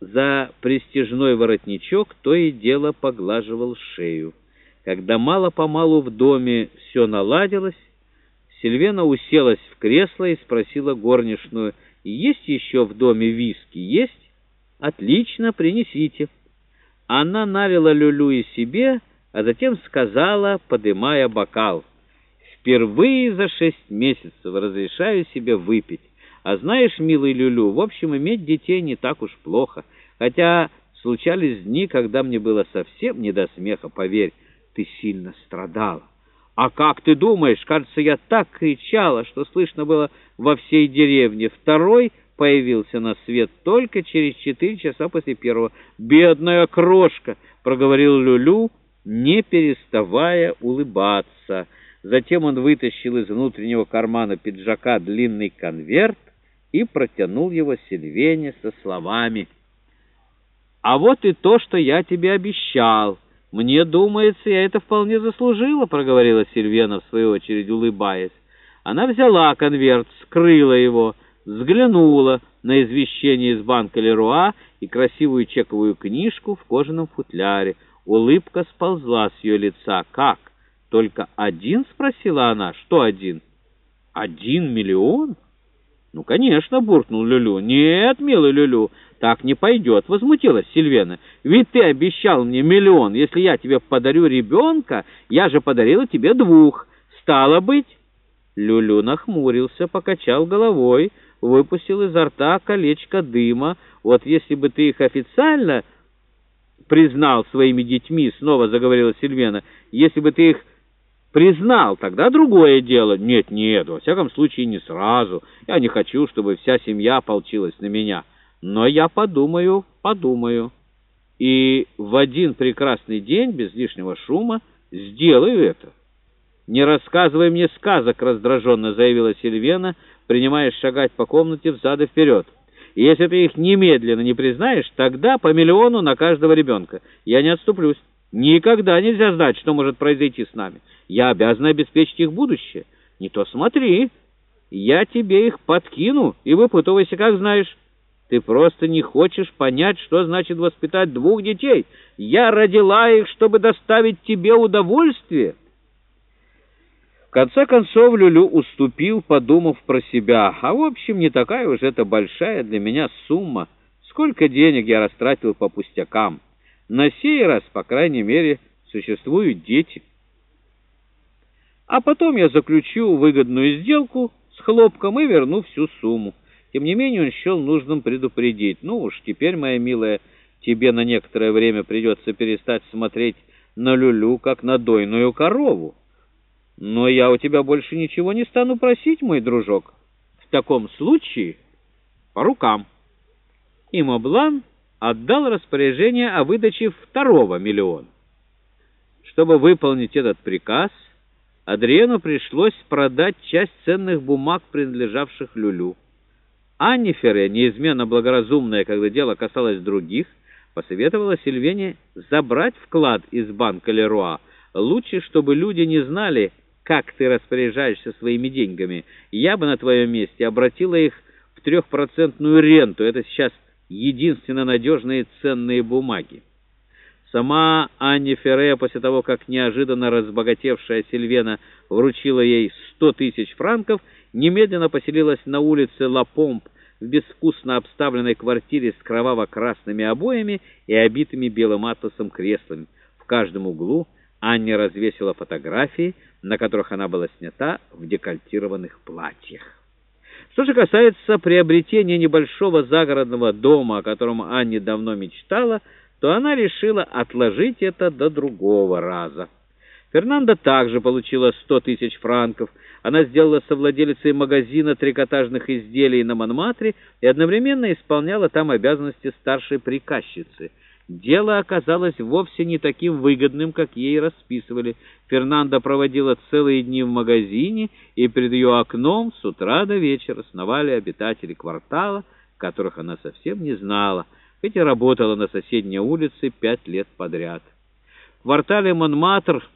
за престижной воротничок, то и дело поглаживал шею. Когда мало-помалу в доме все наладилось, Сильвена уселась в кресло и спросила горничную, «Есть еще в доме виски? Есть? Отлично, принесите». Она налила люлю и себе, а затем сказала, подымая бокал, «Впервые за шесть месяцев разрешаю себе выпить. А знаешь, милый Люлю, в общем, иметь детей не так уж плохо. Хотя случались дни, когда мне было совсем не до смеха, поверь, ты сильно страдала. А как ты думаешь, кажется, я так кричала, что слышно было во всей деревне. Второй появился на свет только через четыре часа после первого. «Бедная крошка!» — проговорил Люлю, не переставая улыбаться. Затем он вытащил из внутреннего кармана пиджака длинный конверт и протянул его Сильвене со словами «А вот и то, что я тебе обещал. Мне думается, я это вполне заслужила», — проговорила Сильвена, в свою очередь улыбаясь. Она взяла конверт, скрыла его, взглянула на извещение из банка Леруа и красивую чековую книжку в кожаном футляре. Улыбка сползла с ее лица. «Как? Только один?» — спросила она. «Что один?» «Один миллион?» «Ну, конечно», — буркнул Люлю. «Нет, милый Люлю, так не пойдет», — возмутилась Сильвена. «Ведь ты обещал мне миллион. Если я тебе подарю ребенка, я же подарила тебе двух. Стало быть...» Люлю нахмурился, покачал головой, выпустил изо рта колечко дыма. «Вот если бы ты их официально признал своими детьми, — снова заговорила Сильвена, — если бы ты их признал, тогда другое дело. Нет, нет, во всяком случае не сразу. Я не хочу, чтобы вся семья ополчилась на меня. Но я подумаю, подумаю. И в один прекрасный день, без лишнего шума, сделаю это. «Не рассказывай мне сказок», — раздраженно заявила Сильвена, принимаясь шагать по комнате взад и вперед. «Если ты их немедленно не признаешь, тогда по миллиону на каждого ребенка. Я не отступлюсь». Никогда нельзя знать, что может произойти с нами. Я обязан обеспечить их будущее. Не то смотри, я тебе их подкину и выпутывайся, как знаешь. Ты просто не хочешь понять, что значит воспитать двух детей. Я родила их, чтобы доставить тебе удовольствие. В конце концов Люлю уступил, подумав про себя. А в общем, не такая уж это большая для меня сумма. Сколько денег я растратил по пустякам. На сей раз, по крайней мере, существуют дети. А потом я заключу выгодную сделку с хлопком и верну всю сумму. Тем не менее он счел нужным предупредить. Ну уж теперь, моя милая, тебе на некоторое время придется перестать смотреть на Люлю, как на дойную корову. Но я у тебя больше ничего не стану просить, мой дружок. В таком случае по рукам. И Моблан отдал распоряжение о выдаче второго миллиона. Чтобы выполнить этот приказ, Адриену пришлось продать часть ценных бумаг, принадлежавших Люлю. Анне неизменно благоразумная, когда дело касалось других, посоветовала Сильвене забрать вклад из банка Леруа. Лучше, чтобы люди не знали, как ты распоряжаешься своими деньгами. Я бы на твоем месте обратила их в трехпроцентную ренту. Это сейчас единственно надежные ценные бумаги. Сама Анни Ферре, после того, как неожиданно разбогатевшая Сильвена вручила ей сто тысяч франков, немедленно поселилась на улице Ла Помп в безвкусно обставленной квартире с кроваво-красными обоями и обитыми белым атласом креслами. В каждом углу Анне развесила фотографии, на которых она была снята в декольтированных платьях. Что же касается приобретения небольшого загородного дома, о котором Анне давно мечтала, то она решила отложить это до другого раза. Фернанда также получила сто тысяч франков. Она сделала совладелицей магазина трикотажных изделий на Монматре и одновременно исполняла там обязанности старшей приказчицы — Дело оказалось вовсе не таким выгодным, как ей расписывали. Фернанда проводила целые дни в магазине, и перед ее окном с утра до вечера сновали обитатели квартала, которых она совсем не знала, хоть и работала на соседней улице пять лет подряд. В квартале Монматр